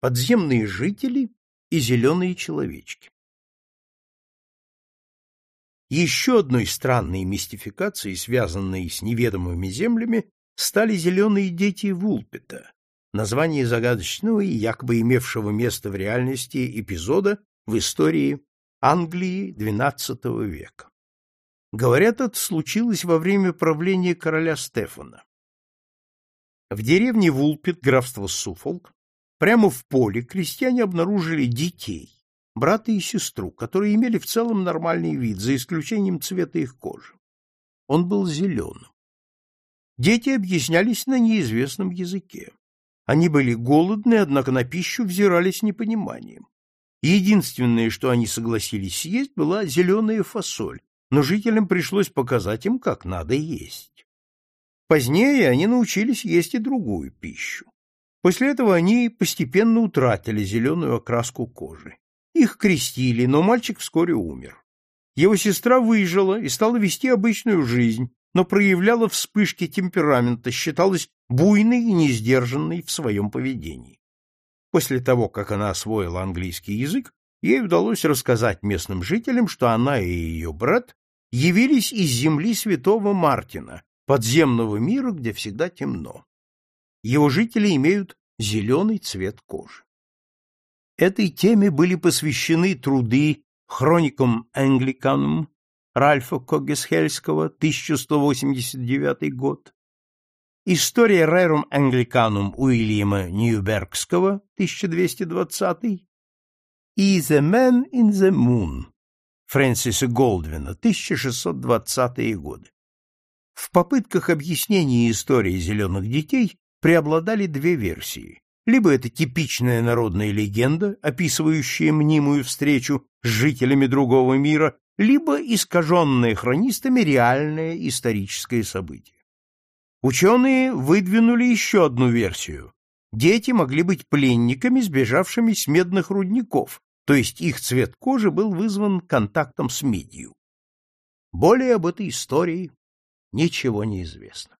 подземные жители и зеленые человечки. Еще одной странной мистификацией, связанной с неведомыми землями, стали зеленые дети Вулпета, название загадочного и якобы имевшего место в реальности эпизода в истории Англии XII века. Говорят, это случилось во время правления короля Стефана. В деревне Вулпет, графство Суфолк, прямо в поле крестьяне обнаружили детей, брата и сестру, которые имели в целом нормальный вид, за исключением цвета их кожи. Он был зеленым. Дети объяснялись на неизвестном языке. Они были голодны, однако на пищу взирали с непониманием. Единственное, что они согласились съесть, была зеленая фасоль, но жителям пришлось показать им, как надо есть. Позднее они научились есть и другую пищу. После этого они постепенно утратили зеленую окраску кожи. Их крестили, но мальчик вскоре умер. Его сестра выжила и стала вести обычную жизнь, но проявляла вспышки темперамента, считалась буйной и несдержанной в своем поведении. После того, как она освоила английский язык, ей удалось рассказать местным жителям, что она и ее брат явились из земли святого Мартина, подземного мира, где всегда темно. Его жители имеют зеленый цвет кожи. Этой теме были посвящены труды хроникам Англиканум Ральфа Когесхельского, 1189 год, История Рерум Англиканум Уильяма Ньюбергского, 1220 и The Man in the Moon Фрэнсиса Голдвина, 1620-е годы. В попытках объяснения истории зеленых детей преобладали две версии. Либо это типичная народная легенда, описывающая мнимую встречу с жителями другого мира, либо искаженное хронистами реальное историческое событие. Ученые выдвинули еще одну версию. Дети могли быть пленниками, сбежавшими с медных рудников, то есть их цвет кожи был вызван контактом с медью. Более об этой истории ничего не известно.